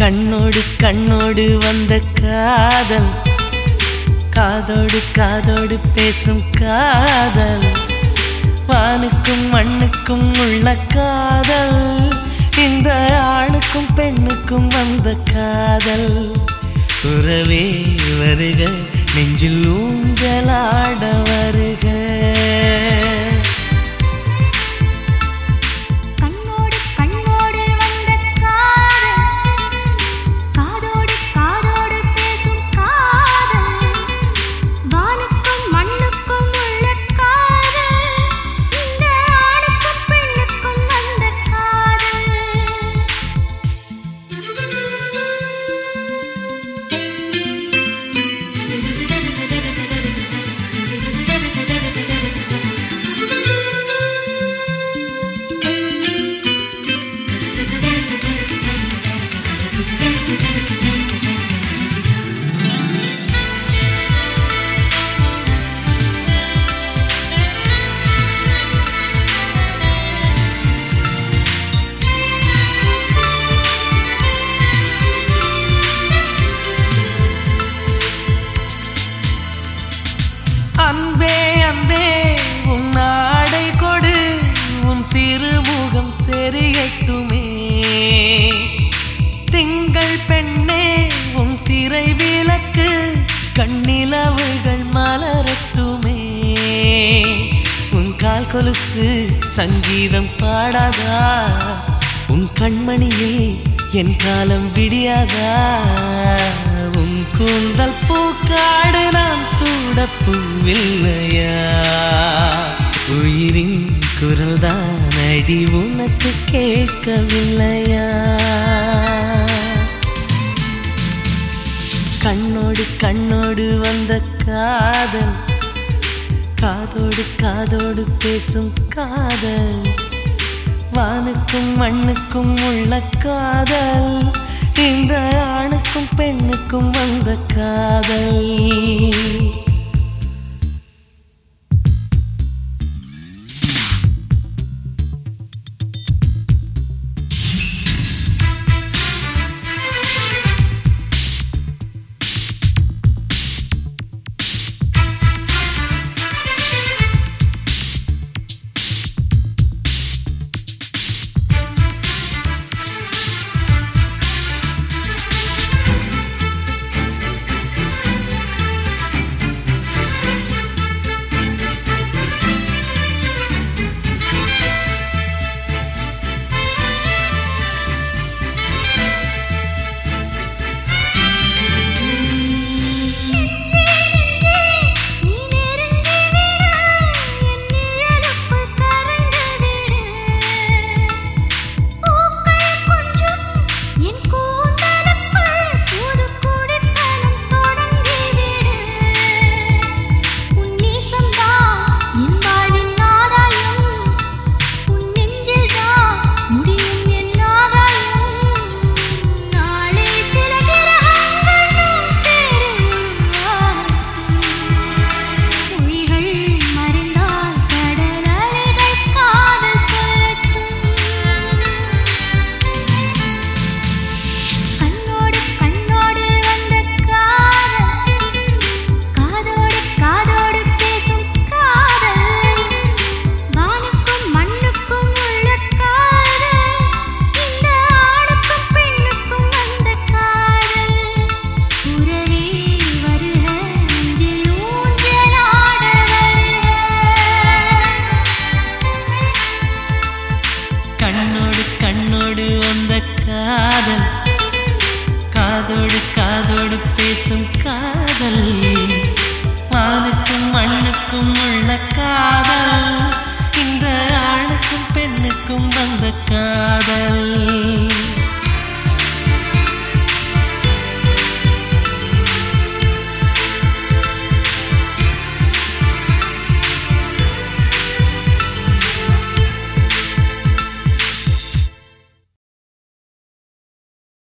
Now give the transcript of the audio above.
கண்ணோடு கண்ணோடு வந்த காதல். காதோடு காதோடு பேசும் காதல். வானுக்கும் மண்ணுக்கும் உள்ள காதல். இந்த ஆணுக்கும் பெண்ணுக்கும் வந்த காதல். உறவே வருக நெஞ்சில் ஊஞ்சலாட வருக. அன்பே அன்பே உன் ஆடை கொடு உன் திருமுகம் தெரியட்டுமே. திங்கள் பெண்ணே உன் திரை விளக்கு கண்ணிலவுகள் மலரட்டுமே. உன் கால் கொலுசு சங்கீதம் பாடாதா? உன் கண்மணியில் என் காலம் விடியாதா? உன் கூந்தல் பூக்காடு நான் சூடப்பூவில்லையா? உயிரின் குரல் தான் அடி உனக்கு கேட்கவில்லையா? கண்ணோடு கண்ணோடு வந்த காதல் காதோடு காதோடு பேசும் காதல் வானுக்கும் மண்ணுக்கும் உள்ள காதல். இந்த ஆணுக்கும் பெண்ணுக்கும் வந்த காதல்.